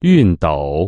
熨斗。